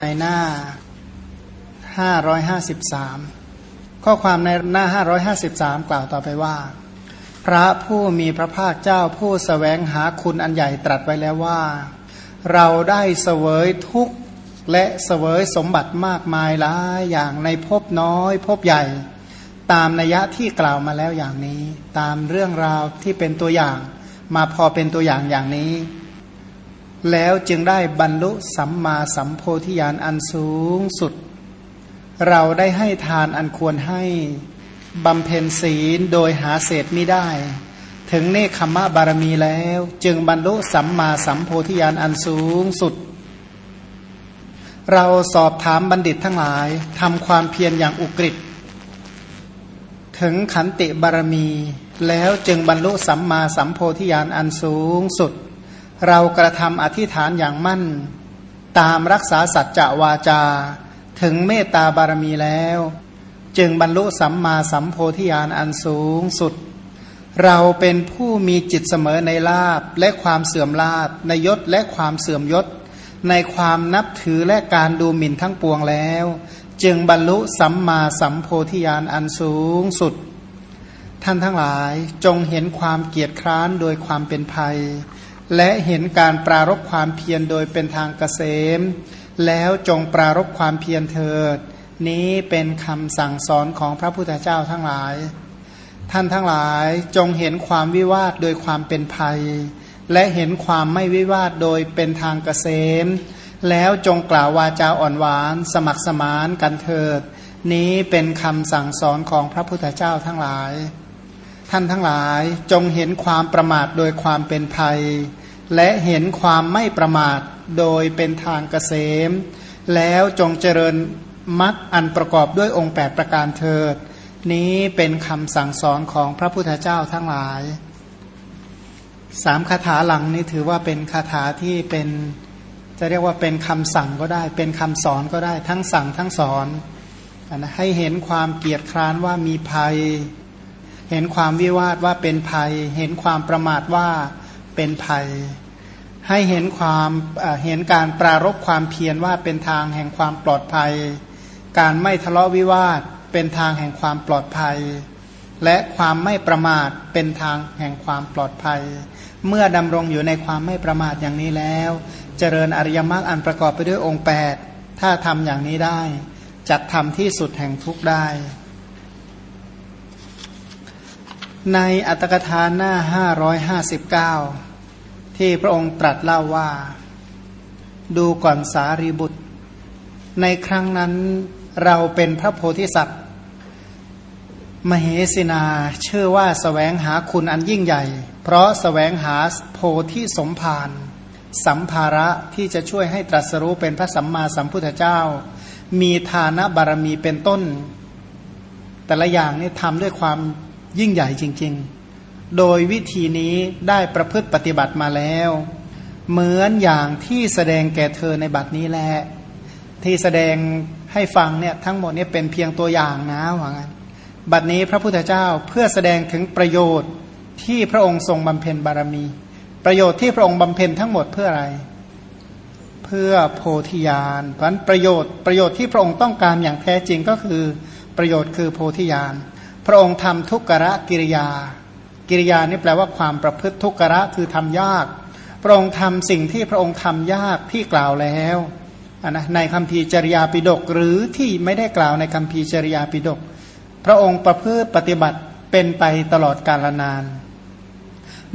ในหน้า 553 ข้อความในหน้า 553 กล่าวต่อไปว่า พระผู้มีพระภาคเจ้าผู้สแสวงหาคุณอันใหญ่ตรัสไว้แล้วว่า เราได้เสวยทุกข์และเสวยสมบัติมากมายหลายอย่างในภพน้อยภพใหญ่ ตามนัยยะที่กล่าวมาแล้วอย่างนี้ ตามเรื่องราวที่เป็นตัวอย่าง มาพอเป็นตัวอย่างอย่างนี้ แล้วจึงได้บรรลุสัมมาสัมโพธิญาณอันสูงสุด เราได้ให้ทานอันควรให้บำเพ็ญศีลโดยหาเศษไม่ได้ ถึงเนคขมะบารมีแล้ว จึงบรรลุสัมมาสัมโพธิญาณอันสูงสุด เราสอบถามบัณฑิตทั้งหลายทำความเพียรอย่างอุกฤษถึงขันติบารมี แล้วจึงบรรลุสัมมาสัมโพธิญาณอันสูงสุด เรากระทำอธิษฐานอย่างมั่น ตามรักษาสัจจะวาจา ถึงเมตตาบารมีแล้ว จึงบรรลุสัมมาสัมโพธิญาณอันสูงสุด เราเป็นผู้มีจิตเสมอในลาบและความเสื่อมลาบในยศและความเสื่อมยศ ในความนับถือและการดูหมิ่นทั้งปวงแล้ว จึงบรรลุสัมมาสัมโพธิญาณอันสูงสุด ท่านทั้งหลายจงเห็นความเกียจคร้านโดยความเป็นภัย และเห็นการปรารบความเพียรโดยเป็นทางเกษม แล้วจงปรารบความเพียรเถิด นี้เป็นคำสั่งสอนของพระพุทธเจ้าทั้งหลาย ท่านทั้งหลายจงเห็นความวิวาทโดยความเป็นภัย และเห็นความไม่วิวาทโดยเป็นทางเกษม แล้วจงกล่าววาจาอ่อนหวาน สมัครสมานกันเถิด นี้เป็นคำสั่งสอนของพระพุทธเจ้าทั้งหลาย ท่านทั้งหลายจงเห็นความประมาทโดยความเป็นภัย และเห็นความไม่ประมาทโดยเป็นทางเกษม แล้วจงเจริญมัดอันประกอบด้วยองค์ 8 ประการเถิด นี้เป็นคำสั่งสอนของพระพุทธเจ้าทั้งหลายสามคาถาหลังนี้ถือว่าเป็นคาถาที่เป็นจะเรียกว่าเป็นคำสั่งก็ได้ เป็นคำสอนก็ได้ทั้งสั่งทั้งสอนนะให้เห็นความเกียรติคร้านว่ามีภัย เห็นความวิวาทว่าเป็นภัย เห็นความประมาทว่าเป็นภัย ให้เห็นความเห็นการปรารบความเพียรว่าเป็นทางแห่งความปลอดภัย การไม่ทะเลาะวิวาทเป็นทางแห่งความปลอดภัย และความไม่ประมาทเป็นทางแห่งความปลอดภัย เมื่อดำรงอยู่ในความไม่ประมาทอย่างนี้แล้ว เจริญอริยมรรคอันประกอบไปด้วยองค์ 8 ถ้าทำอย่างนี้ได้จัดทำที่สุดแห่งทุกได้ ในอัตกถาหน้า559ที่พระองค์ตรัสเล่าว่า ดูก่อนสารีบุตร ในครั้งนั้นเราเป็นพระโพธิสัตว์ มเหสินาเชื่อว่าสแสวงหาคุณอันยิ่งใหญ่ เพราะสแสวงหาโพธิสมภารสัมภาระที่จะช่วยให้ตรัสรู้เป็นพระสัมมาสัมพุทธเจ้า มีฐานะบารมีเป็นต้น แต่ละอย่างนี่ทำด้วยความ ยิ่งใหญ่จริง ๆ โดยวิธีนี้ได้ประพฤติปฏิบัติมาแล้ว เหมือนอย่างที่แสดงแก่เธอในบัดนี้แหละที่แสดงให้ฟังเนี่ยทั้งหมดเนี้เป็นเพียงตัวอย่างนะว่างั้นบัดนี้พระพุทธเจ้าเพื่อแสดงถึงประโยชน์ที่พระองค์ทรงบำเพ็ญบารมี ประโยชน์ที่พระองค์บำเพ็ญทั้งหมดเพื่ออะไร เพื่อโพธิญาณเพราะนั้นประโยชน์ประโยชน์ที่พระองค์ต้องการอย่างแท้จริงก็คือประโยชน์คือโพธิญาณ พระองค์ทำทุกขะกิริยา กิริยานี่แปลว่าความประพฤติทุกขะคือทำยาก พระองค์ทำสิ่งที่พระองค์ทำยากที่กล่าวแล้วนะในคำพีจริยาปิดกหรือที่ไม่ได้กล่าวในคำพีจริยาปิดกพระองค์ประพฤติปฏิบัติเป็นไปตลอดกาลนาน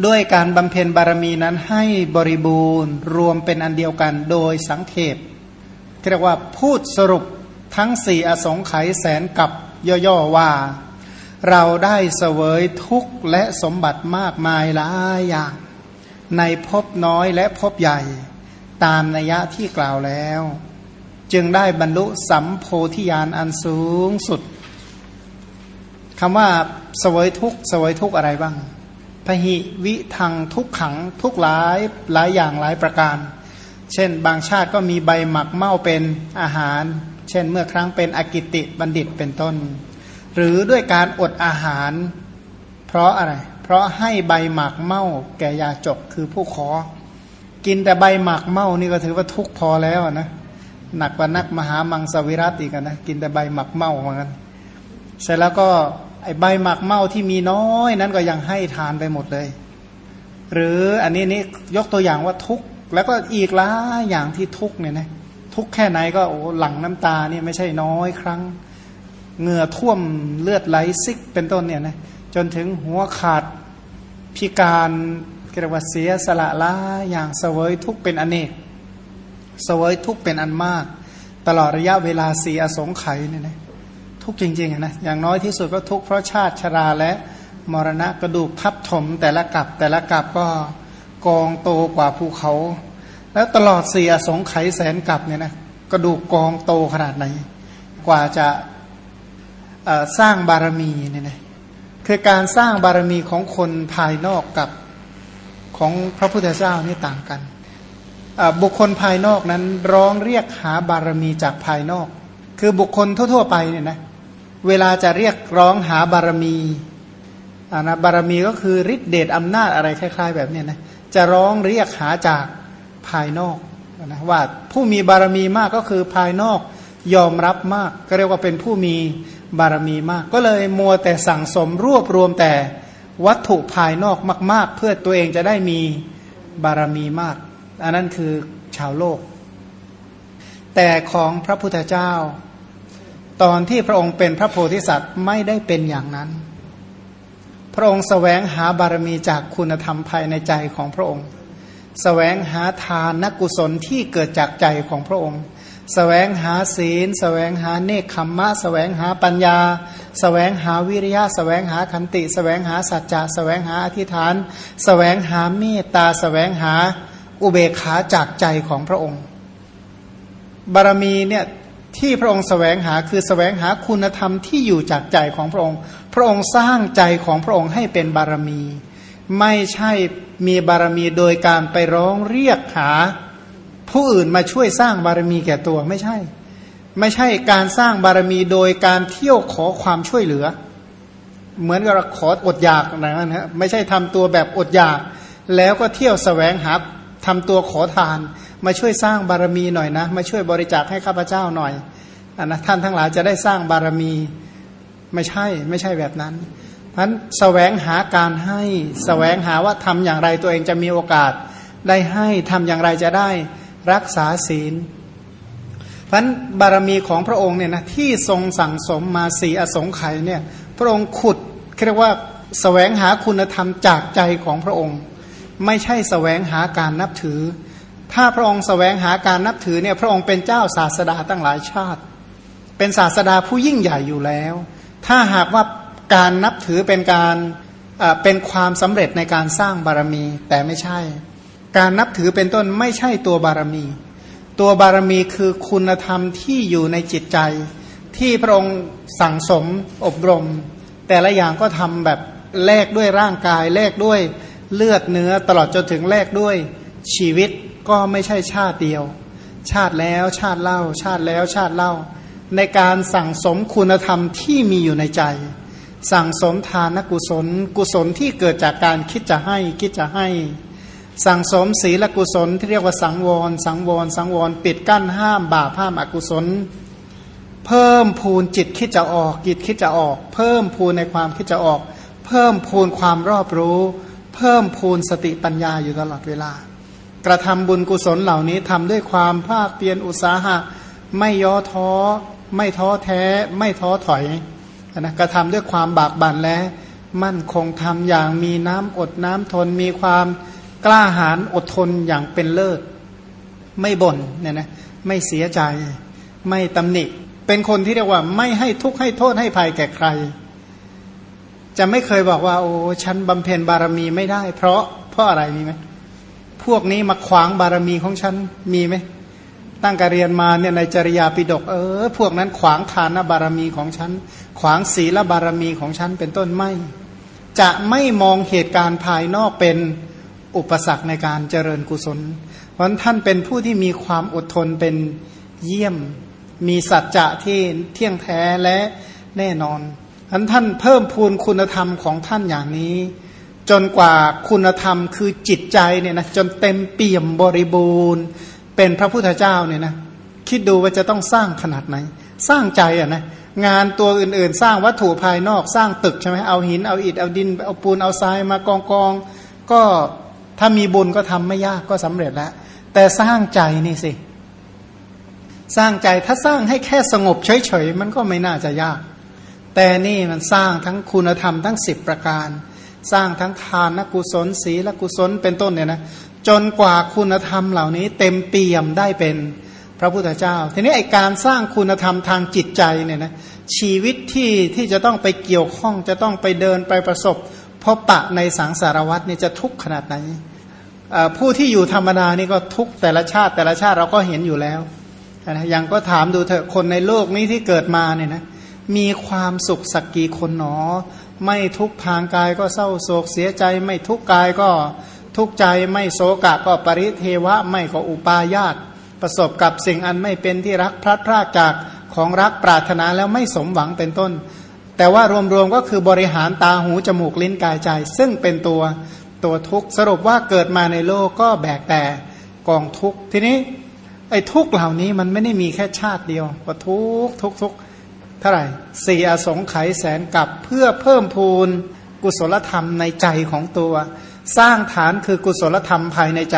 ด้วยการบำเพ็ญบารมีนั้นให้บริบูรณ์รวมเป็นอันเดียวกันโดยสังเขปเรียกว่าพูดสรุปทั้งสี่อสงไขยแสนกับย่อๆว่า เราได้เสวยทุกข์และสมบัติมากมายหลายอย่าง ในภพน้อยและภพใหญ่ ตามนัยยะที่กล่าวแล้ว จึงได้บรรลุสัมโพธิญาณอันสูงสุดคำว่าเสวยทุกเสวยทุกอะไรบ้างพหิวิทังทุกขังทุกหลายหลายอย่างหลายประการ เช่น บางชาติก็มีใบหมักเม่าเป็นอาหาร เช่นเมื่อครั้งเป็นอกิติบัณฑิตเป็นต้น หรือด้วยการอดอาหาร เพราะอะไร เพราะให้ใบหมักเม่าแก่ยาจกคือผู้ขอ กินแต่ใบหมักเม่านี่ก็ถือว่าทุกพอแล้วนะหนักกว่านักมหามังสวิรัตอีกนะกินแต่ใบหมักเมาเหมือนกันเสร็จแล้วก็ไอใบหมักเมาที่มีน้อยนั้นก็ยังให้ทานไปหมดเลย หรืออันนี้นี่ยกตัวอย่างว่าทุกแล้วก็อีกหลายอย่างที่ทุกเนี่ยนะทุกแค่ไหนก็โอ้หลังน้ำตาเนี่ยไม่ใช่น้อยครั้ง เหงื่อท่วมเลือดไหลซิกเป็นต้นเนี่ยนะจนถึงหัวขาดพิการเรียกว่าเสียสละละอย่างเสวยทุกเป็นอเนกเสวยทุกเป็นอันมาก ตลอดระยะเวลาสีอสงไขยเนี่ยนะทุกจริงๆนะอย่างน้อยที่สุดก็ทุกเพราะชาติชราและมรณะกระดูกทับถมแต่ละกับแต่ละกับก็กองโตกว่าภูเขา แล้วตลอดสี่อสงไขยแสนกับเนี่ยนะกระดูกกองโตขนาดไหน กว่าจะ สร้างบารมีเนี่ยนะคือการสร้างบารมีของคนภายนอกกับของพระพุทธเจ้านี่ต่างกันบุคคลภายนอกนั้นร้องเรียกหาบารมีจากภายนอก คือบุคคลทั่ว ๆ ไปเนี่ยนะเวลาจะเรียกร้องหาบารมีนะบารมีก็คือฤทธิเดชอำนาจอะไรคล้าย ๆ แบบเนี้นะจะร้องเรียกหาจากภายนอกนะว่าผู้มีบารมีมากก็คือภายนอกยอมรับมาก ก็เรียกว่าเป็นผู้มี บารมีมาก ก็เลยมัวแต่สั่งสมรวบรวมแต่วัตถุภายนอกมาก ๆ เพื่อตัวเองจะได้มีบารมีมาก อันนั้นคือชาวโลก แต่ของพระพุทธเจ้า ตอนที่พระองค์เป็นพระโพธิสัตว์ไม่ได้เป็นอย่างนั้น พระองค์สแสวงหาบารมีจากคุณธรรมภายในใจของพระองค์สแสวงหาทานนักกุศลที่เกิดจากใจของพระองค์ สวงหาศีลแสวงหาเนคขมมะแสวงหาปัญญาแสวงหาวิริยะแสวงหาขันติแสวงหาสัจจะแสวงหาอธิษฐานแสวงหาเมตตาแสวงหาอุเบกขาจากใจของพระองค์ บารมีเนี่ยที่พระองค์แสวงหาคือแสวงหาคุณธรรมที่อยู่จากใจของพระองค์ พระองค์สร้างใจของพระองค์ให้เป็นบารมี ไม่ใช่มีบารมีโดยการไปร้องเรียกหา ผู้อื่นมาช่วยสร้างบารมีแก่ตัวไม่ใช่ ไม่ใช่การสร้างบารมีโดยการเที่ยวขอความช่วยเหลือ เหมือนกับขออดอยากนะนะไม่ใช่ทำตัวแบบอดอยาก แล้วก็เที่ยวสแสวงหาทำตัวขอทาน มาช่วยสร้างบารมีหน่อยนะ มาช่วยบริจาคให้ข้าพเจ้าหน่อยอนนะท่านทั้งหลายจะได้สร้างบารมีไม่ใช่ไม่ใช่แบบนั้นเพราะนั้นแสวงหาการให้แสวงหาว่าทำอย่างไรตัวเองจะมีโอกาสได้ให้ทำอย่างไรจะได้ รักษาศีลพันบารมีของพระองค์เนี่ยนะที่ทรงสั่งสมมาสีอสงไขยเนี่ยพระองค์ขุดเรียกว่าสแสวงหาคุณธรรมจากใจของพระองค์ ไม่ใช่สแสวงหาการนับถือ ถ้าพระองค์สแสวงหาการนับถือเนี่ยพระองค์เป็นเจ้าศาสดาตั้งหลายชาติ เป็นศาสดาผู้ยิ่งใหญ่อยู่แล้ว ถ้าหากว่าการนับถือเป็นการเป็นความสำเร็จในการสร้างบารมีแต่ไม่ใช่ การนับถือเป็นต้นไม่ใช่ตัวบารมี ตัวบารมีคือคุณธรรมที่อยู่ในจิตใจ ที่พระองค์สั่งสมอบรม แต่ละอย่างก็ทำแบบแลกด้วยร่างกายแลกด้วยเลือดเนื้อตลอดจนถึงแลกด้วยชีวิตก็ไม่ใช่ชาติเดียว ชาติแล้วชาติเล่า ชาติแล้วชาติเล่า ในการสั่งสมคุณธรรมที่มีอยู่ในใจ สั่งสมทานกุศล กุศลที่เกิดจากการคิดจะให้คิดจะให้ สั่งสมศีลกุศลที่เรียกว่าสังวร สังวร สังวร ปิดกั้นห้ามบาปห้ามอกุศล เพิ่มพูนจิตคิดจะออกจิตคิดจะออก เพิ่มพูนในความคิดจะออก เพิ่มพูนความรอบรู้ เพิ่มพูนสติปัญญาอยู่ตลอดเวลา กระทำบุญกุศลเหล่านี้ทำด้วยความภาคเพียรอุตสาหะ ไม่ย่อท้อ ไม่ท้อแท้ ไม่ท้อถอยนะกระทำด้วยความบากบั่นและ มั่นคงทำอย่างมีน้ำอดน้ำทนมีความ กล้าหาญอดทนอย่างเป็นเลิศ ไม่บน่นเนี่ยนะไม่เสียใจ ไม่ตำหนิ เป็นคนที่เรียกว่าไม่ให้ทุกข์ให้โทษให้ภัยแก่ใคร จะไม่เคยบอกว่า โอ้ฉันบำเพ็ญบารมีไม่ได้ เพราะเพราะอะไรมีไหมพวกนี้มาขวางบารมีของฉันมีไหมตั้งการเรียนมาเนี่ยในจริยาปิดกเออ พวกนั้นขวางทานบารมีของฉัน ขวางศีลบารมีของฉันเป็นต้นไม่ จะไม่มองเหตุการณ์ภายนอกเป็น อุปสรรคในการเจริญกุศล เพราะท่านเป็นผู้ที่มีความอดทนเป็นเยี่ยม มีสัจจะที่เที่ยงแท้และแน่นอนท่านท่านเพิ่มพูนคุณธรรมของท่านอย่างนี้ จนกว่าคุณธรรมคือจิตใจเนี่ยนะจนเต็มเปี่ยมบริบูรณ์เป็นพระพุทธเจ้าเนี่ยนะคิดดูว่าจะต้องสร้างขนาดไหน สร้างใจอะนะงานตัวอื่นๆ สร้างวัตถุภายนอกสร้างตึกใช่ไหมเอาหินเอาอิฐเอาดินเอาปูนเอาทรายมากองกองก็ ถ้ามีบุญก็ทำไม่ยากก็สำเร็จแล้ว แต่สร้างใจนี่สิ สร้างใจถ้าสร้างให้แค่สงบเฉยๆมันก็ไม่น่าจะยาก แต่นี่มันสร้างทั้งคุณธรรมทั้งสิบประการ สร้างทั้งทานกุศลศีลกุศลเป็นต้นเนี่ยนะจนกว่าคุณธรรมเหล่านี้เต็มเปี่ยมได้เป็นพระพุทธเจ้า ทีนี้ไอการสร้างคุณธรรมทางจิตใจเนี่ยนะชีวิตที่ที่จะต้องไปเกี่ยวข้องจะต้องไปเดินไปประสบพบปะในสังสารวัตเนี่ยจะทุกข์ขนาดไหน ผู้ที่อยู่ธรรมดานี่ก็ทุกแต่ละชาติแต่ละชาติเราก็เห็นอยู่แล้วนะยังก็ถามดูเถอะคนในโลกนี้ที่เกิดมาเนี่ยนะมีความสุขสักกี่คนหนอ ไม่ทุกทางกายก็เศร้าโศกเสียใจ ไม่ทุกกายก็ทุกใจไม่โศกะก็ปริเทวะไม่ก็อุปาญาตประสบกับสิ่งอันไม่เป็นที่รักพลัดพรากจากของรักปรารถนาแล้วไม่สมหวังเป็นต้น แต่ว่ารวมๆก็คือบริหารตาหูจมูกลิ้นกายใจ ซึ่งเป็นตัว ตัวทุกข์สรุปว่าเกิดมาในโลกก็แบกแต่กองทุกข์ทีนี้ ไอ้ทุกข์เหล่านี้มันไม่ได้มีแค่ชาติเดียวก็ทุกข์ทุกข์ทุกข์เท่าไหร่สี่อสงไขยแสนกับเพื่อเพิ่มพูนกุศลธรรมในใจของตัว สร้างฐานคือกุศลธรรมภายในใจ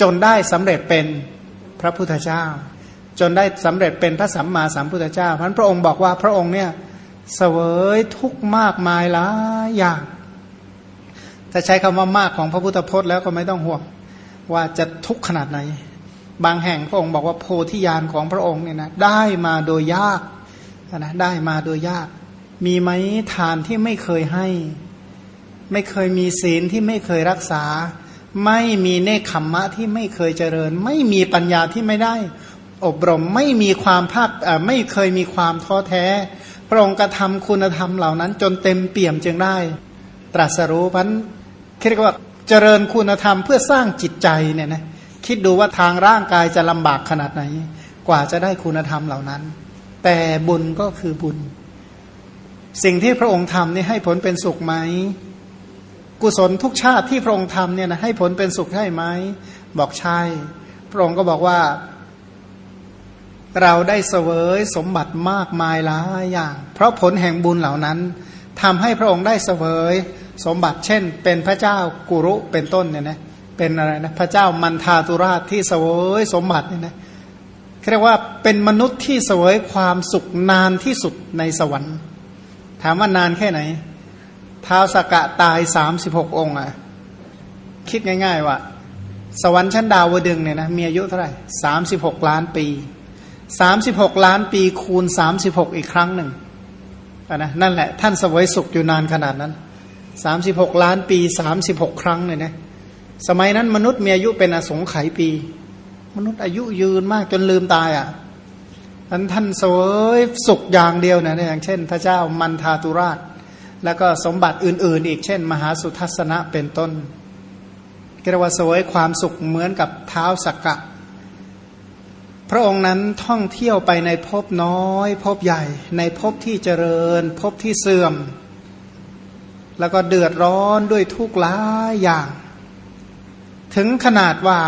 จนได้สำเร็จเป็นพระพุทธเจ้า จนได้สำเร็จเป็นพระสัมมาสัมพุทธเจ้าพันพระองค์บอกว่าพระองค์เนี่ยเสวยทุกข์มากมายหลายอย่าง ถ้าใช้คำว่ามากของพระพุทธพจน์แล้วก็ไม่ต้องห่วงว่าจะทุกข์ขนาดไหน บางแห่งพระองค์บอกว่าโพธิญาณของพระองค์เนี่ยนะได้มาโดยยากนะได้มาโดยยาก มีไหมทานที่ไม่เคยให้ ไม่เคยมีศีลที่ไม่เคยรักษา ไม่มีเนคขมมะที่ไม่เคยเจริญ ไม่มีปัญญาที่ไม่ได้ อบรมไม่มีความภาคไม่เคยมีความท้อแท้ พระองค์กระทำคุณธรรมเหล่านั้น จนเต็มเปี่ยมจึงได้ ตรัสรู้พัน เรียกว่าเจริญคุณธรรมเพื่อสร้างจิตใจเนี่ยนะคิดดูว่าทางร่างกายจะลำบากขนาดไหน กว่าจะได้คุณธรรมเหล่านั้น แต่บุญก็คือบุญ สิ่งที่พระองค์ทำนี่ให้ผลเป็นสุขไหม กุศลทุกชาติที่พระองค์ทำเนี่ยนะให้ผลเป็นสุขใช่ไหม บอกใช่ พระองค์ก็บอกว่า เราได้เสวยสมบัติมากมายหลายอย่าง เพราะผลแห่งบุญเหล่านั้นทำให้พระองค์ได้เสวย สมบัติเช่น เป็นพระเจ้ากุรุเป็นต้นเนี่ยนะเป็นอะไรนะพระเจ้ามันทาตุราชที่เสวยสมบัติเนี่ยนะเรียกว่าเป็นมนุษย์ที่เสวยความสุขนานที่สุดในสวรรค์ ถามว่านานแค่ไหนท้าวสกกะตายสามสิบหกองค์อะคิดง่าย ๆ ว่า สวรรค์ชั้นดาวดึงเนี่ยนะมีอายุเท่าไหร่สามสิบหกล้านปีสามสิบหกล้านปีคูณสามสิบหกอีกครั้งหนึ่งนะนั่นแหละ ท่านสวยสุขอยู่นานขนาดนั้น สามสิบหกล้านปีสามสิบหกครั้งเลยนะ สมัยนั้นมนุษย์มีอายุเป็นอสงไขยปี มนุษย์อายุยืนมากจนลืมตายอะท่านท่านสวยสุขอย่างเดียวนะอย่างเช่น พระเจ้ามันทาตุราช แล้วก็สมบัติอื่น ๆ อีกเช่น มหาสุทัศนะเป็นต้นเรียกว่าสวยความสุขเหมือนกับเท้าสักกะ พระองค์นั้นท่องเที่ยวไปในภพน้อยภพใหญ่ ในภพที่เจริญภพที่เสื่อม แล้วก็เดือดร้อนด้วยทุกข์หลายอย่าง ถึงขนาดว่า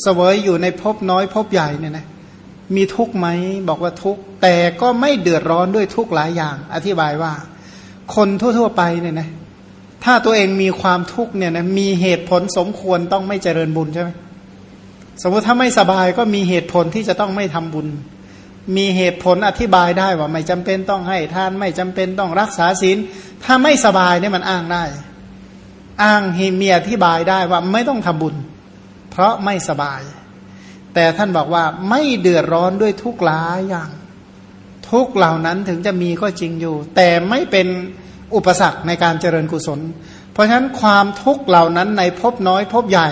เสวยอยู่ในภพน้อยภพใหญ่เนี่ยนะมีทุกข์ไหมบอกว่าทุกข์แต่ก็ไม่เดือดร้อนด้วยทุกข์หลายอย่าง อธิบายว่า คนทั่ว ๆ ไปเนี่ยนะถ้าตัวเองมีความทุกข์เนี่ยนะมีเหตุผลสมควรต้องไม่เจริญบุญใช่ไหมสมมติถ้าไม่สบายก็มีเหตุผลที่จะต้องไม่ทำบุญ มีเหตุผลอธิบายได้ว่าไม่จำเป็นต้องให้ทานไม่จำเป็นต้องรักษาศีลถ้าไม่สบายเนี่ยมันอ้างได้ อ้างมีอธิบายได้ว่าไม่ต้องทำบุญ เพราะไม่สบาย แต่ท่านบอกว่าไม่เดือดร้อนด้วยทุกหลายอย่าง ทุกเหล่านั้นถึงจะมีก็จริงอยู่ แต่ไม่เป็นอุปสรรคในการเจริญกุศล เพราะฉะนั้นความทุกเหล่านั้นในภพน้อยภพใหญ่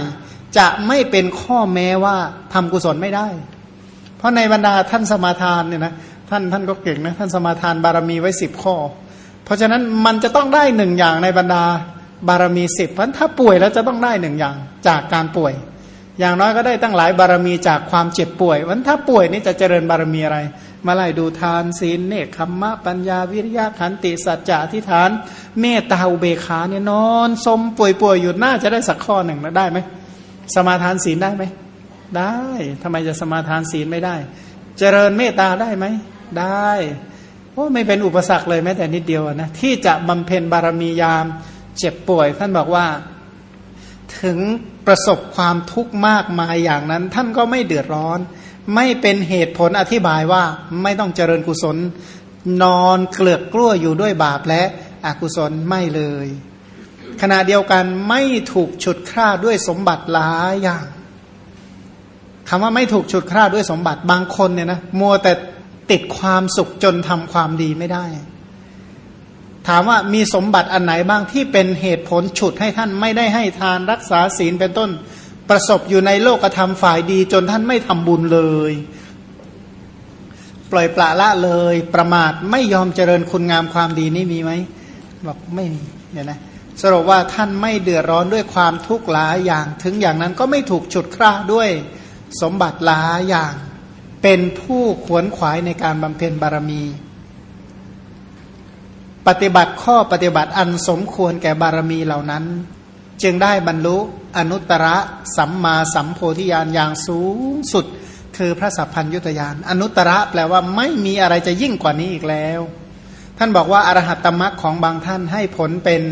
จะไม่เป็นข้อแม้ว่าทำกุศลไม่ได้ ราะในบรรดาท่านสมาทานเนี่ยนะท่านท่านก็เก่งนะท่านสมาทานบารมีไว้สิบข้อ เพราะฉะนั้นมันจะต้องได้หนึ่งอย่างในบรรดาบารมีสิบเพราะถ้าป่วยแล้วจะต้องได้หนึ่งอย่างจากการป่วย อย่างน้อยก็ได้ตั้งหลายบารมีจากความเจ็บป่วยวันถ้าป่วยนี่จะเจริญบารมีอะไร มาไล่ดูทานศีลเนคขมมะปัญญาวิริยะขันติสัจจะทิฏฐาน เมตตาอุเบกขาเนี่ยนอนสมป่วยป่วยอยู่น่าจะได้สักข้อหนึ่งนะได้ไหมสมาทานศีลได้ไหม ได้ทำไมจะสมาทานศีลไม่ได้ เจริญเมตตาได้ไหม ได้โอ้ไม่เป็นอุปสรรคเลยแม้แต่นิดเดียวนะที่จะบำเพ็ญบารมียามเจ็บป่วย ท่านบอกว่า ถึงประสบความทุกข์มากมายอย่างนั้น ท่านก็ไม่เดือดร้อน ไม่เป็นเหตุผลอธิบายว่าไม่ต้องเจริญกุศล นอนเกลือกกลั้วอยู่ด้วยบาปและอกุศลไม่เลย ขณะเดียวกันไม่ถูกฉุดคร่าด้วยสมบัติหลายอย่าง คำว่าไม่ถูกฉุดคร่าด้วยสมบัติบางคนเนี่ยนะมัวแต่ติดความสุขจนทำความดีไม่ได้ ถามว่ามีสมบัติอันไหนบ้างที่เป็นเหตุผลฉุดให้ท่านไม่ได้ให้ทานรักษาศีลเป็นต้นประสบอยู่ในโลกธรรมฝ่ายดี จนท่านไม่ทำบุญเลย ปล่อยปละละเลย ประมาทไม่ยอมเจริญคุณงามความดีนี่มีไหมบอกไม่มีเนี่ยนะสรุปว่าท่านไม่เดือดร้อนด้วยความทุกข์หลายอย่าง ถึงอย่างนั้นก็ไม่ถูกฉุดคร่าด้วย สมบัติหลายอย่าง เป็นผู้ขวนขวายในการบำเพ็ญบารมี ปฏิบัติข้อปฏิบัติอันสมควรแก่บารมีเหล่านั้น จึงได้บรรลุอนุตตรสัมมาสัมโพธิญาณอย่างสูงสุด คือพระสัพพัญยุตยานอนุตตรแปลว่าไม่มีอะไรจะยิ่งกว่านี้อีกแล้ว ท่านบอกว่าอรหัตตมรักของบางท่านให้ผลเป็น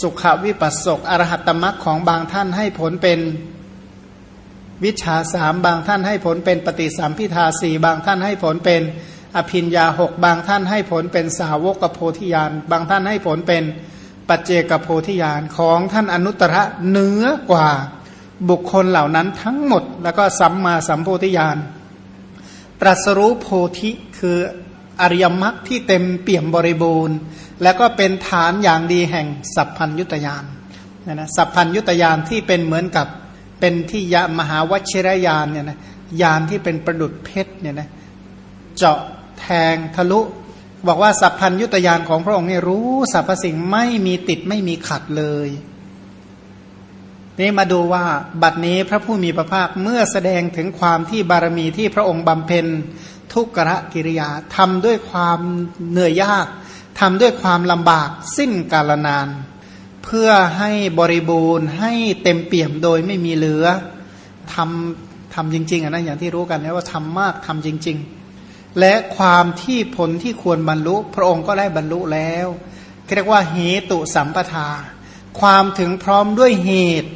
สุขวิปัสสกอรหัตตมรักของบางท่านให้ผลเป็น วิชาสามบางท่านให้ผลเป็นปฏิสัมพิทาสี่บางท่านให้ผลเป็นอภินยาหกบางท่านให้ผลเป็นสาวกโพธิญาณบางท่านให้ผลเป็นปัจเจกโพธิญาณของท่านอนุตตรเนื้อกว่าบุคคลเหล่านั้นทั้งหมด แล้วก็สัมมาสัมโพธิญาณตรัสรู้โพธิคืออริยมรรคที่เต็มเปี่ยมบริบูรณ์ แล้วก็เป็นฐานอย่างดีแห่งสัพพัญยุตยานนะนะสัพพัญยุตยานที่เป็นเหมือนกับ เป็นที่ยะมหาวชิรยานเนี่ยนะยานที่เป็นประดุดเพชรเนี่ยนะเจาะแทงทะลุ บอกว่าสัพพัญยุตยานของพระองค์เนี่ยรู้สรรพสิ่งไม่มีติดไม่มีขัดเลย นี่มาดูว่าบัดนี้พระผู้มีพระภาคเมื่อแสดงถึงความที่บารมีที่พระองค์บำเพ็ญทุกขะกิริยาทำด้วยความเหนื่อยยากทำด้วยความลำบากสิ้นกาลนาน เพื่อให้บริบูรณ์ให้เต็มเปี่ยมโดยไม่มีเหลือทำทำจริง ๆอะนะอย่างที่รู้กันนะว่าทำมากทำจริง ๆ และความที่ผลที่ควรบรรลุ พระองค์ก็ได้บรรลุแล้วเรียกว่าเหตุสัมปทา ความถึงพร้อมด้วยเหตุ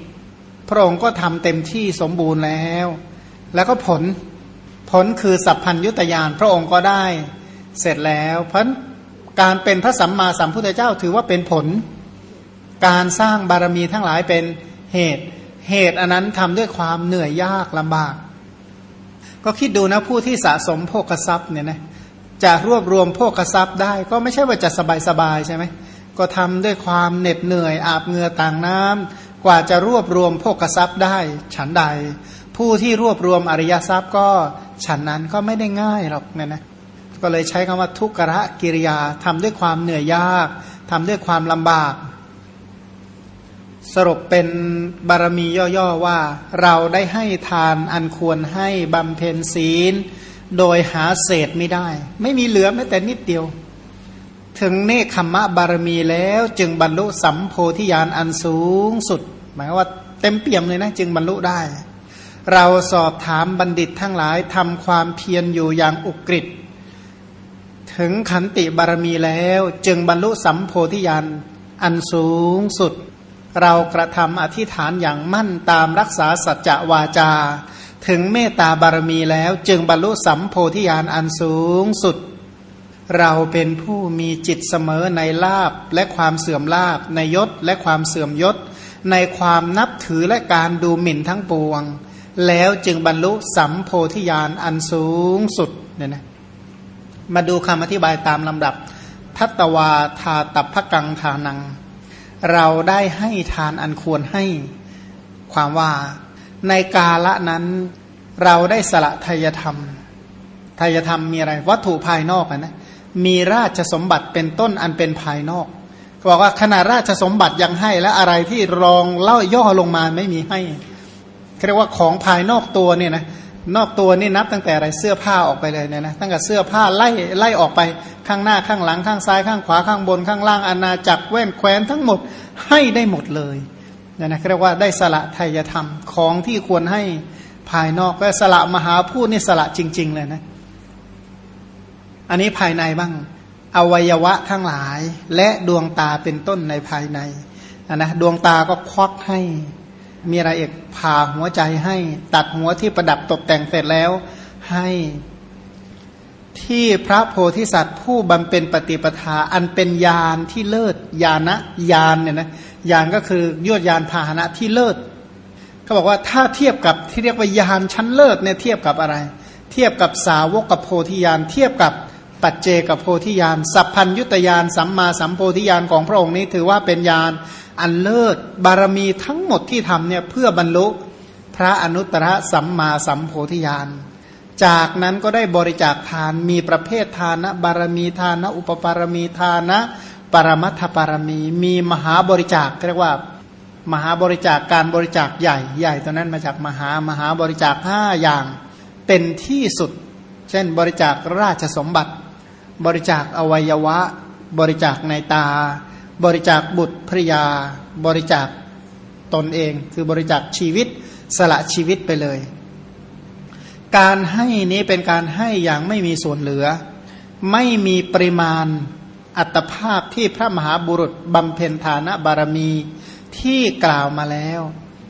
พระองค์ก็ทำเต็มที่สมบูรณ์แล้ว แล้วก็ผลผลคือสัพพัญยุตยานพระองค์ก็ได้เสร็จแล้ว เพราะการเป็นพระสัมมาสัมพุทธเจ้าถือว่าเป็นผล การสร้างบารมีทั้งหลายเป็นเหตุ เหตุอันนั้นทำด้วยความเหนื่อยยากลำบาก ก็คิดดูนะผู้ที่สะสมโภคทรัพย์เนี่ยนะจะรวบรวมโภคทรัพย์ได้ ก็ไม่ใช่ว่าจะสบายสบายใช่ไหมก็ทำด้วยความเหน็ดเหนื่อยอาบเหงื่อต่างน้ำกว่าจะรวบรวมโภคทรัพย์ได้ ฉันใด ผู้ที่รวบรวมอริยทรัพย์ก็ฉันนั้นก็ไม่ได้ง่ายหรอกเนี่ยนะก็เลยใช้คำว่าทุกขะกิริยาทำด้วยความเหนื่อยยากทำด้วยความลำบาก สรุปเป็นบารมีย่อๆว่า เราได้ให้ทานอันควรให้บำเพ็ญศีล โดยหาเศษไม่ได้ ไม่มีเหลือแม้แต่นิดเดียว ถึงเนคขมะบารมีแล้วจึงบรรลุสัมโพธิญาณอันสูงสุด หมายว่าเต็มเปี่ยมเลยนะจึงบรรลุได้ เราสอบถามบัณฑิตทั้งหลายทำความเพียรอยู่อย่างอุกฤษถึงขันติบารมีแล้วจึงบรรลุสัมโพธิญาณอันสูงสุด เรากระทำอธิษฐานอย่างมั่นตามรักษาสัจจะวาจา ถึงเมตตาบารมีแล้วจึงบรรลุสัมโพธิญาณอันสูงสุด เราเป็นผู้มีจิตเสมอในลาบและความเสื่อมลาบในยศและความเสื่อมยศ ในความนับถือและการดูหมิ่นทั้งปวง แล้วจึงบรรลุสัมโพธิญาณอันสูงสุดเนี่ยนะมาดูคำอธิบายตามลำดับ ทัตวาทาตัพพกังทานัง เราได้ให้ทานอันควรให้ความว่าในกาละนั้น เราได้สละทายธรรมทายธรรมมีอะไร วัตถุภายนอกนะมีราชสมบัติเป็นต้นอันเป็นภายนอกบอกว่าขณะราชสมบัติยังให้และอะไรที่รองเล่าย่อลงมาไม่มีให้เรียกว่าของภายนอกตัวเนี่ยนะนอกตัวนี่นับตั้งแต่อะไรเสื้อผ้าออกไปเลยเนี่ยนะตั้งแต่เสื้อผ้าไล่ไล่ออกไป ข้างหน้าข้างหลังข้างซ้ายข้างขวาข้างบนข้างล่างอาณาจักรแว่นแคว้นทั้งหมดให้ได้หมดเลยเนี่ยนะเรียกว่าได้สละไทยธรรมของที่ควรให้ภายนอกก็สละมหาพูดนี่สละจริง ๆ เลยนะ อันนี้ภายในบ้าง อวัยวะทั้งหลาย และดวงตาเป็นต้นในภายในนะดวงตาก็ควักให้ มีอะไรเอกผ่าหัวใจให้ ตัดหัวที่ประดับตกแต่งเสร็จแล้วให้ ที่พระโพธิสัตว์ ผู้บำเป็นปฏิปทา อันเป็นยานที่เลิศยานะยานเนี่ยนะยานก็คือยวดยานพาหนะที่เลิศเขาบอกว่าถ้าเทียบกับที่เรียกว่ายานชั้นเลิศเนี่ยเทียบกับอะไร เทียบกับสาวกกับโพธิยานเทียบกับปัจเจกับโพธิยาน สัพพัญยุตยานสัมมาสัมโพธิยานของพระองค์นี้ถือว่าเป็นยานอันเลิศบารมีทั้งหมดที่ทำเนี่ยเพื่อบรรลุพระอนุตตรสัมมาสัมโพธิญาณ จากนั้นก็ได้บริจาคทานมีประเภททานะบารมีทานะอุปปารมีทานะ ปรมัตถปารมี มีมหาบริจาคเรียกว่ามหาบริจาคการบริจาคใหญ่ใหญ่ตอนนั้นมาจากมหามหาบริจาคห้าอย่างเป็นที่สุด เช่นบริจาคราชสมบัติ บริจาคอวัยวะ บริจาคในตา บริจาคบุตรภริยา บริจาคตนเอง คือบริจาคชีวิตสละชีวิตไปเลย การให้นี้เป็นการให้อย่างไม่มีส่วนเหลือ ไม่มีปริมาณอัตภาพที่พระมหาบุรุษบำเพ็ญฐานะบารมีที่กล่าวมาแล้ว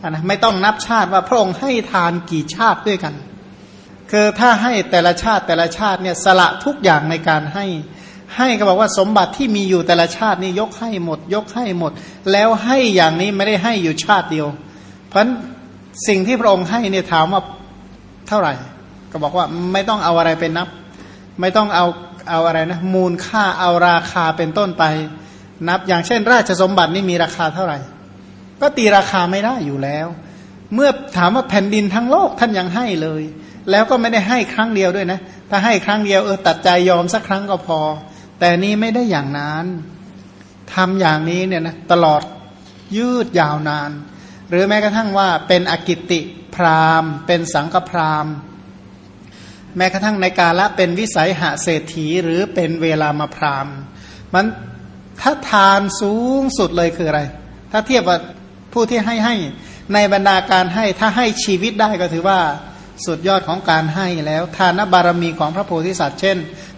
นะไม่ต้องนับชาติว่าพระองค์ให้ทานกี่ชาติด้วยกัน คือถ้าให้แต่ละชาติแต่ละชาติเนี่ยสละทุกอย่างในการให้ ให้ก็บอกว่าสมบัติที่มีอยู่แต่ละชาตินี่ยกให้หมด ยกให้หมด แล้วให้อย่างนี้ไม่ได้ให้อยู่ชาติเดียว เพราะสิ่งที่พระองค์ให้เนี่ยถามว่า เท่าไหร่ ก็บอกว่าไม่ต้องเอาอะไรเป็นนับ ไม่ต้องเอาเอาอะไรนะมูลค่าเอาราคาเป็นต้นไป นับอย่างเช่น ราชสมบัตินี่มีราคาเท่าไหร่ ก็ตีราคาไม่ได้อยู่แล้ว เมื่อถามว่าแผ่นดินทั้งโลกท่านยังให้เลย แล้วก็ไม่ได้ให้ครั้งเดียวด้วยนะ ถ้าให้ครั้งเดียวเออตัดใจยอมสักครั้งก็พอ แต่นี้ไม่ได้อย่างนั้นทำอย่างนี้เนี่ยนะตลอดยืดยาวนาน หรือแม้กระทั่งว่าเป็นอกิติ พราหมณ์ เป็นสังฆพราหมณ์ แม้กระทั่งในกาละเป็นวิสัยหาเศรษฐีหรือเป็นเวลามาพราหมณ์มันถ้าทานสูงสุดเลยคืออะไร ถ้าเทียบกับผู้ที่ให้ให้ในบรรดาการให้ถ้าให้ชีวิตได้ก็ถือว่าสุดยอดของการให้แล้ว ทานบารมีของพระโพธิสัตว์เช่น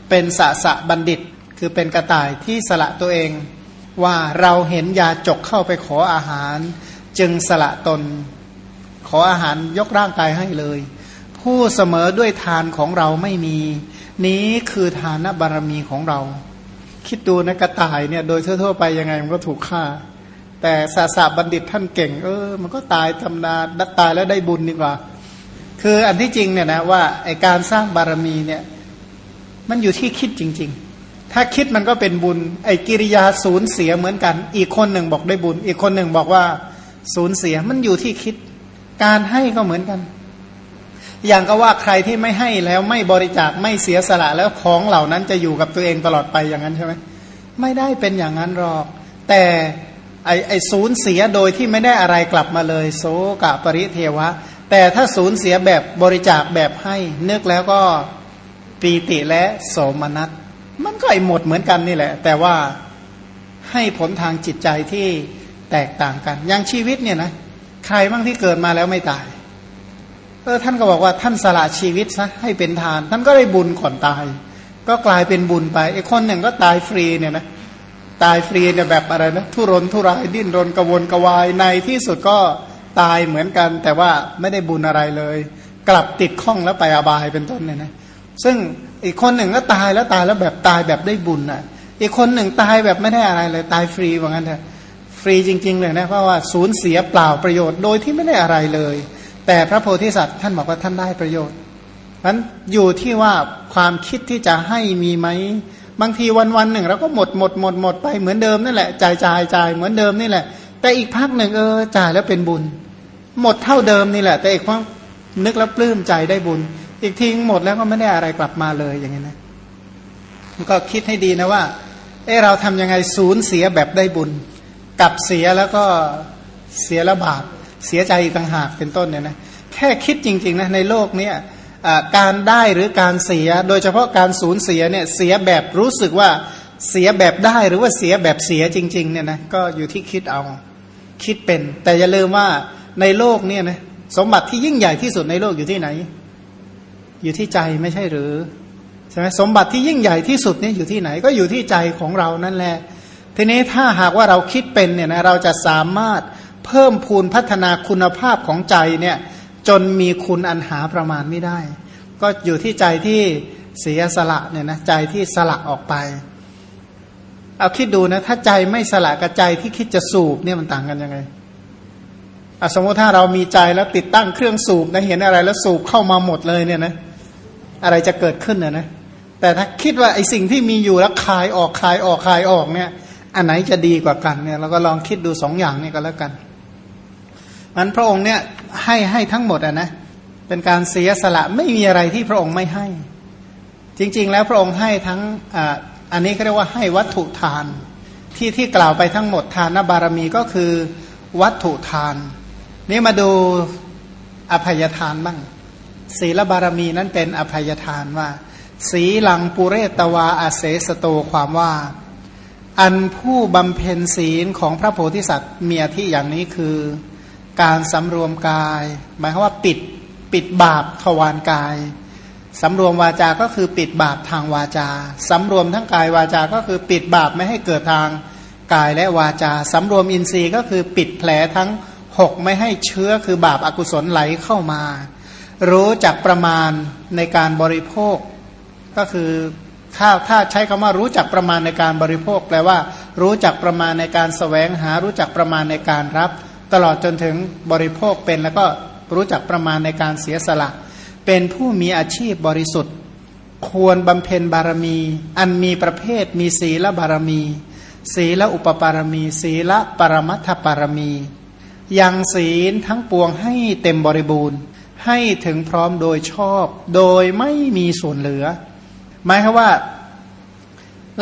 เป็นสะสะบัณฑิต คือเป็นกระต่ายที่สละตัวเองว่าเราเห็นยาจกเข้าไปขออาหาร จึงสละตน ขออาหารยกร่างกายให้เลย ผู้เสมอด้วยทานของเราไม่มี นี้คือทานบารมีของเรา คิดดูนะกระต่ายเนี่ยโดยทั่วๆไปยังไงมันก็ถูกฆ่า แต่ศาสาบัณฑิตท่านเก่ง เออ มันก็ตายธรรมดาตายแล้วได้บุญดีกว่า คืออันที่จริงเนี่ยนะว่าไอการสร้างบารมีเนี่ยมันอยู่ที่คิดจริง ๆถ้าคิดมันก็เป็นบุญ ไอกิริยาสูญเสียเหมือนกัน อีกคนหนึ่งบอกได้บุญ อีกคนหนึ่งบอกว่าสูญเสียมันอยู่ที่คิด การให้ก็เหมือนกัน อย่างก็ว่าใครที่ไม่ให้แล้วไม่บริจาคไม่เสียสละแล้วของเหล่านั้นจะอยู่กับตัวเองตลอดไปอย่างนั้นใช่ไหมไม่ได้เป็นอย่างนั้นหรอก แต่ไอไอศูนย์เสียโดยที่ไม่ได้อะไรกลับมาเลย โสกะปริเทวะ แต่ถ้าศูนย์เสียแบบบริจาคแบบให้ นึกแล้วก็ปีติและโสมนัสมันก็ไอหมดเหมือนกันนี่แหละ แต่ว่าให้ผลทางจิตใจที่แตกต่างกัน อย่างชีวิตเนี่ยนะ ใครบ้างที่เกิดมาแล้วไม่ตาย เออท่านก็บอกว่าท่านสละชีวิตซะให้เป็นทาน ท่านก็ได้บุญก่อนตาย ก็กลายเป็นบุญไปไอ้คนหนึ่งก็ตายฟรีเนี่ยนะตายฟรีเนี่ยแบบอะไรนะทุรนทุรายดิ้นรนกระวนกระวายในที่สุดก็ตายเหมือนกัน แต่ว่าไม่ได้บุญอะไรเลย กลับติดข้องแล้วไปอบายเป็นต้นเนี่ยนะซึ่งอีกคนหนึ่งก็ตายแล้วตายแล้วแบบตายแบบได้บุญอะ อีกคนหนึ่งตายแบบไม่ได้อะไรเลย ตายฟรีว่างั้นเถอะ ฟรีจริง ๆ เลยนะเพราะว่าสูญเสียเปล่าประโยชน์โดยที่ไม่ได้อะไรเลย แต่พระโพธิสัตว์ท่านบอกว่าท่านได้ประโยชน์นั้นอยู่ที่ว่าความคิดที่จะให้มีไหมบางทีวันวันหนึ่งเราก็หมดหมดหมดหมดไปเหมือนเดิมนั่นแหละจ่ายจ่ายจ่ายเหมือนเดิมนี่แหละ แต่อีกพักหนึ่งเออจ่ายแล้วเป็นบุญ หมดเท่าเดิมนี่แหละ แต่อีกพักนึกแล้วปลื้มใจได้บุญ อีกทีหมดแล้วก็ไม่ได้อะไรกลับมาเลยอย่างนี้นะก็คิดให้ดีนะว่าเออเราทำยังไงสูญเสียแบบได้บุญ กับเสียแล้วก็เสียละบาปเสียใจต่างหากเป็นต้นเนี่ยนะแค่คิดจริงๆนะในโลกนี้การได้หรือการเสีย โดยเฉพาะการสูญเสียเนี่ยเสียแบบรู้สึกว่าเสียแบบได้หรือว่าเสียแบบเสียจริงๆเนี่ยนะก็อยู่ที่คิดเอาคิดเป็น แต่อย่าลืมว่าในโลกเนี่ยนะสมบัติที่ยิ่งใหญ่ที่สุดในโลกอยู่ที่ไหน อยู่ที่ใจไม่ใช่หรือใช่ไหมสมบัติที่ยิ่งใหญ่ที่สุดนี่อยู่ที่ไหนก็อยู่ที่ใจของเรานั่นแหละ ทีนี้ถ้าหากว่าเราคิดเป็นเนี่ยนะเราจะสามารถเพิ่มพูนพัฒนาคุณภาพของใจเนี่ยจนมีคุณอันหาประมาณไม่ได้ ก็อยู่ที่ใจที่เสียสละเนี่ยนะใจที่สละออกไป เอาคิดดูนะถ้าใจไม่สละกับใจที่คิดจะสูบเนี่ยมันต่างกันยังไงสมมติถ้าเรามีใจแล้วติดตั้งเครื่องสูบนะเห็นอะไรแล้วสูบเข้ามาหมดเลยเนี่ยนะอะไรจะเกิดขึ้นนะนะแต่ถ้าคิดว่าไอ้สิ่งที่มีอยู่แล้วคายออกคายออกคายออกเนี่ย อันไหนจะดีกว่ากันเนี่ยเราก็ลองคิดดูสองอย่างนี่ก็แล้วกันมันพระองค์เนี่ยให้ให้ทั้งหมดอะนะเป็นการเสียสละไม่มีอะไรที่พระองค์ไม่ให้ จริง ๆ แล้วพระองค์ให้ทั้งออันนี้เขาเรียกว่าให้วัตถุทาน ที่ที่กล่าวไปทั้งหมดทานบารมีก็คือวัตถุทาน นี่มาดูอภัยทานบ้าง ศีลบารมีนั้นเป็นอภัยทานว่า สีหลังปุเรตวาอาเสสโตความว่า อันผู้บำเพ็ญศีลของพระโพธิสัตว์มีอาทิอย่างนี้คือการสำรวมกาย หมายความว่าปิดปิดบาปทวารกายสำรวมวาจา ก็คือปิดบาปทางวาจาสำรวมทั้งกายวาจา ก็คือปิดบาปไม่ให้เกิดทางกายและวาจาสำรวมอินทรีย์ก็คือปิดแผลทั้งหกไม่ให้เชื้อคือบาปอากุศลไหลเข้ามา รู้จักประมาณในการบริโภค ก็คือ ถ้าถ้าใช้คำว่ารู้จักประมาณในการบริโภค แปลว่า รู้จักประมาณในการสแสวงหา รู้จักประมาณในการรับ ตลอดจนถึงบริโภคเป็นแล้วก็รู้จักประมาณในการเสียสละ เป็นผู้มีอาชีพบริสุทธิ์ ควรบำเพ็ญบารมี อันมีประเภทมีศีลบารมี ศีลอุปปารมี ศีลปรมัตถปารมียังศีลทั้งปวงให้เต็มบริบูรณ์ ให้ถึงพร้อมโดยชอบ โดยไม่มีส่วนเหลือ หมายคือว่า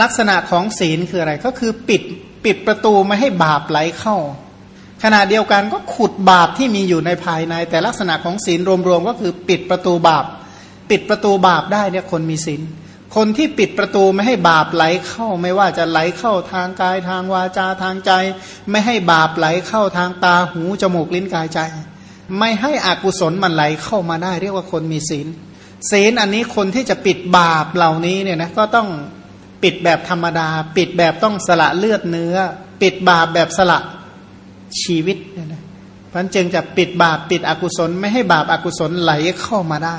ลักษณะของศีลคืออะไร ก็คือปิดปิดประตูไม่ให้บาปไหลเข้า ขณะเดียวกันก็ขุดบาปที่มีอยู่ในภายใน แต่ลักษณะของศีลรวมๆก็คือปิดประตูบาป ปิดประตูบาปได้เนี่ยคนมีศีลคนที่ปิดประตูไม่ให้บาปไหลเข้า ไม่ว่าจะไหลเข้าทางกายทางวาจาทางใจ ไม่ให้บาปไหลเข้าทางตาหูจมูกลิ้นกายใจ ไม่ให้อกุศลมันไหลเข้ามาได้ เรียกว่าคนมีศีล ศีลอันนี้คนที่จะปิดบาปเหล่านี้เนี่ยนะก็ต้องปิดแบบธรรมดา ปิดแบบต้องสละเลือดเนื้อ ปิดบาปแบบสละชีวิตเนี่ยนะพันจึงจะปิดบาปปิดอกุศล ไม่ให้บาปอากุศลไหลเข้ามาได้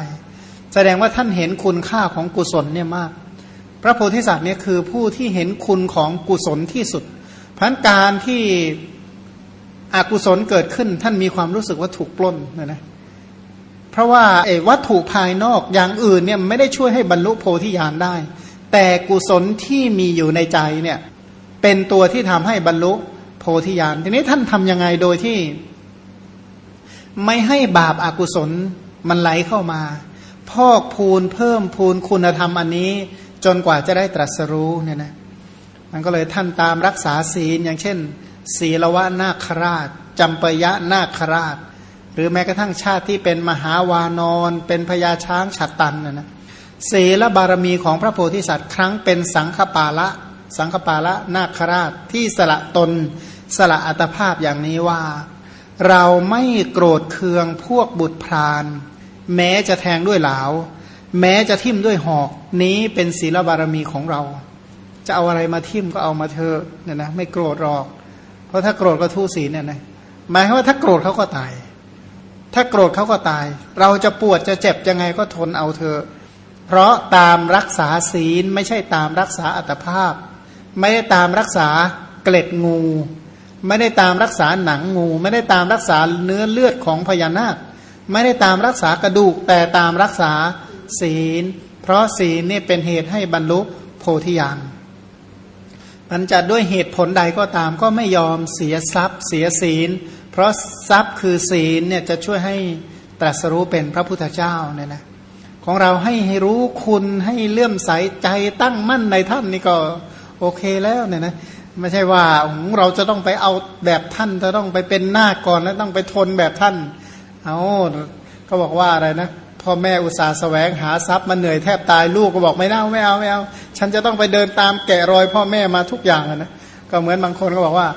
แสดงว่าท่านเห็นคุณค่าของกุศลเนี่ยมาก พระโพธิสัตว์เนี่ยคือผู้ที่เห็นคุณของกุศลที่สุดพันการที่อกุศลเกิดขึ้นท่านมีความรู้สึกว่าถูกปล้นนะนะ ราะว่าไอ้วัตถุภายนอกอย่างอื่นเนี่ยไม่ได้ช่วยให้บรรลุโพธิญาณได้ แต่กุศลที่มีอยู่ในใจเนี่ยเป็นตัวที่ทำให้บรรลุโพธิญาณทีนี้ท่านทำยังไงโดยที่ ไม่ให้บาปอากุศลมันไหลเข้ามา พอกพูนเพิ่มพูนคุณธรรมอันนี้ จนกว่าจะได้ตรัสรู้เนี่ยนะมันก็เลยท่านตามรักษาศีลอย่างเช่น ศีลวะนาคราชจำปยะนาคราช หรือแม้กระทั่งชาติที่เป็นมหาวานอนเป็นพญาช้างฉัตตันนะนะศีลบารมีของพระโพธิสัตว์ครั้งเป็นสังฆปาละสังคปาละนาคราชที่สละตนสละอัตภาพอย่างนี้ว่า เราไม่โกรธเคืองพวกบุตรพรานแม้จะแทงด้วยเหลาแม้จะทิ่มด้วยหอกนี้เป็นศีลบารมีของเรา จะเอาอะไรมาทิ่มก็เอามาเธอเนี่ยนะไม่โกรธหรอก เพราะถ้าโกรธก็ทุศีลเนี่ยนะหมายว่าถ้าโกรธเขาก็ตาย ถ้าโกรธเขาก็ตาย เราจะปวดจะเจ็บยังไงก็ทนเอาเธอะเพราะตามรักษาศีลไม่ใช่ตามรักษาอัตภาพ ไม่ได้ตามรักษาเกล็ดงู ไม่ได้ตามรักษาหนังงู ไม่ได้ตามรักษาเนื้อเลือดของพญานาค ไม่ได้ตามรักษากระดูกแต่ตามรักษาศีล เพราะศีลนี่เป็นเหตุให้บรรลุโพธิญาณมันจะด้วยเหตุผลใดก็ตามก็ไม่ยอมเสียทรัพย์ เสียศีล ราะทรัพย์คือศีลเนี่ยจะช่วยให้ตรัสรู้เป็นพระพุทธเจ้าเนี่ยนะของเราให้ให้รู้คุณให้เลื่อมใสใจตั้งมั่นในท่านนี่ก็โอเคแล้วเนี่ยนะไม่ใช่ว่าเราจะต้องไปเอาแบบท่านจะต้องไปเป็นหน้าก่อนแล้วต้องไปทนแบบท่าน เอาเขาบอกว่าอะไรนะพ่อแม่อุตส่าห์แสวงหาทรัพย์มาเหนื่อยแทบตายลูกก็บอกไม่เอาไม่เอาไม่เอา ฉันจะต้องไปเดินตามแกะรอยพ่อแม่มาทุกอย่างนะก็เหมือนบางคนก็บอกว่า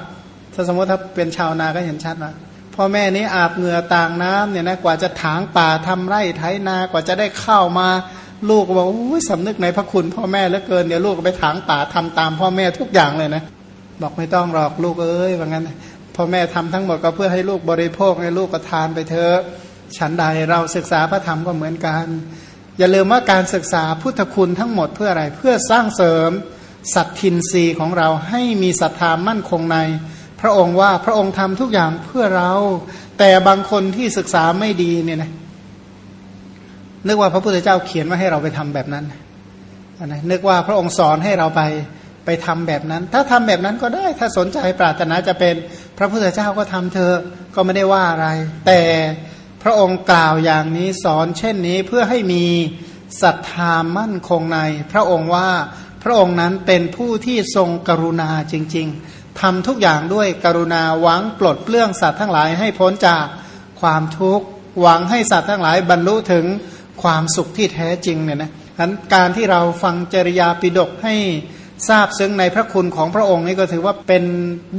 ถ้าสมมติถ้าเป็นชาวนาก็เห็นชัดว่าพ่อแม่นี้อาบเหงื่อต่างน้ำเนี่ยนะกว่าจะถางป่าทำไร่ไถนากว่าจะได้ข้าวมาลูกก็บอกอุ้ยสำนึกในพระคุณพ่อแม่เหลือเกินเดี๋ยวลูกไปถางป่าทำตามพ่อแม่ทุกอย่างเลยนะบอกไม่ต้องหรอกลูกเอ้ยว่างั้นพ่อแม่ทำทั้งหมดก็เพื่อให้ลูกบริโภคให้ลูกก็ทานไปเถอะฉันใดเราศึกษาพระธรรมก็เหมือนกัน อย่าลืมว่าการศึกษาพุทธคุณทั้งหมดเพื่ออะไรเพื่อสร้างเสริมสัตทินรีของเราให้มีศรัทธามั่นคงใน พระองค์ว่าพระองค์ทำทุกอย่างเพื่อเรา แต่บางคนที่ศึกษาไม่ดีเนี่ยนะนึกว่าพระพุทธเจ้าเขียนว่าให้เราไปทำแบบนั้นนะนึกว่าพระองค์สอนให้เราไปไปทำแบบนั้น ถ้าทำแบบนั้นก็ได้ ถ้าสนใจปรารถนาจะเป็นพระพุทธเจ้าก็ทำเธอก็ไม่ได้ว่าอะไร แต่พระองค์กล่าวอย่างนี้สอนเช่นนี้เพื่อให้มีศรัทธามั่นคงใน พระองค์ว่าพระองค์นั้นเป็นผู้ที่ทรงกรุณาจริง ๆ ทำทุกอย่างด้วยกรุณาหวังปลดเปลื้องสัตว์ทั้งหลายให้พ้นจากความทุกข์หวังให้สัตว์ทั้งหลายบรรลุถึงความสุขที่แท้จริงเนี่ยนะั้นการที่เราฟังจริยาปิดกให้ทราบซึ้งในพระคุณของพระองค์นี่ก็ถือว่าเป็น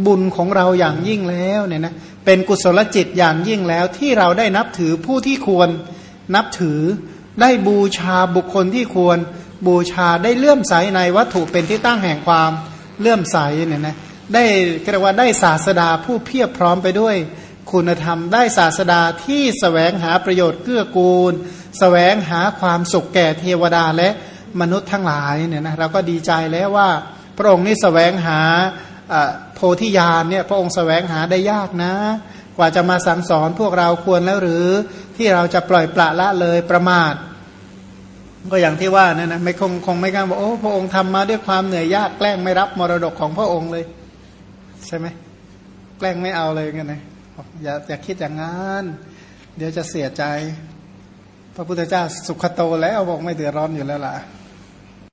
บุญของเราอย่างยิ่งแล้วเนี่ยนะเป็นกุศลจิตอย่างยิ่งแล้วที่เราได้นับถือผู้ที่ควรนับถือได้บูชาบุคคลที่ควรบูชาได้เลื่อมใสในวัตถุเป็นที่ตั้งแห่งความเลื่อมใสเนี่ยนะ ได้เรียกว่าได้ศาสดาผู้เพียบพร้อมไปด้วย คุณธรรม ได้ศาสดาที่สแสวงหาประโยชน์เกื้อกูลแสวงหาความสุขแก่เทวดาและมนุษย์ทั้งหลายเนี่ยนะเราก็ดีใจแล้วว่าพระองค์นี่สแสวงหาโพธิญาณเนี่ยพระองค์สแสวงหาได้ยากนะ กว่าจะมาสั่งสอนพวกเราควรแล้วหรือที่เราจะปล่อยปละละเลยประมาท ก็อย่างที่ว่านั่นนะไม่คงคงไม่กล้าบอกโอ้พระองค์ทำมาด้วยความเหนื่อยยากแกล้งไม่รับมรดกของพระองค์เลย ช่ไหมแกล้งไม่เอาเลยกันนะอย่าอย่าคิดอย่างนั้น เดี๋ยวจะเสียใจ พระพุทธเจ้าสุขโตแล้วบอกไม่เดือดร้อนอยู่แล้วล่ะ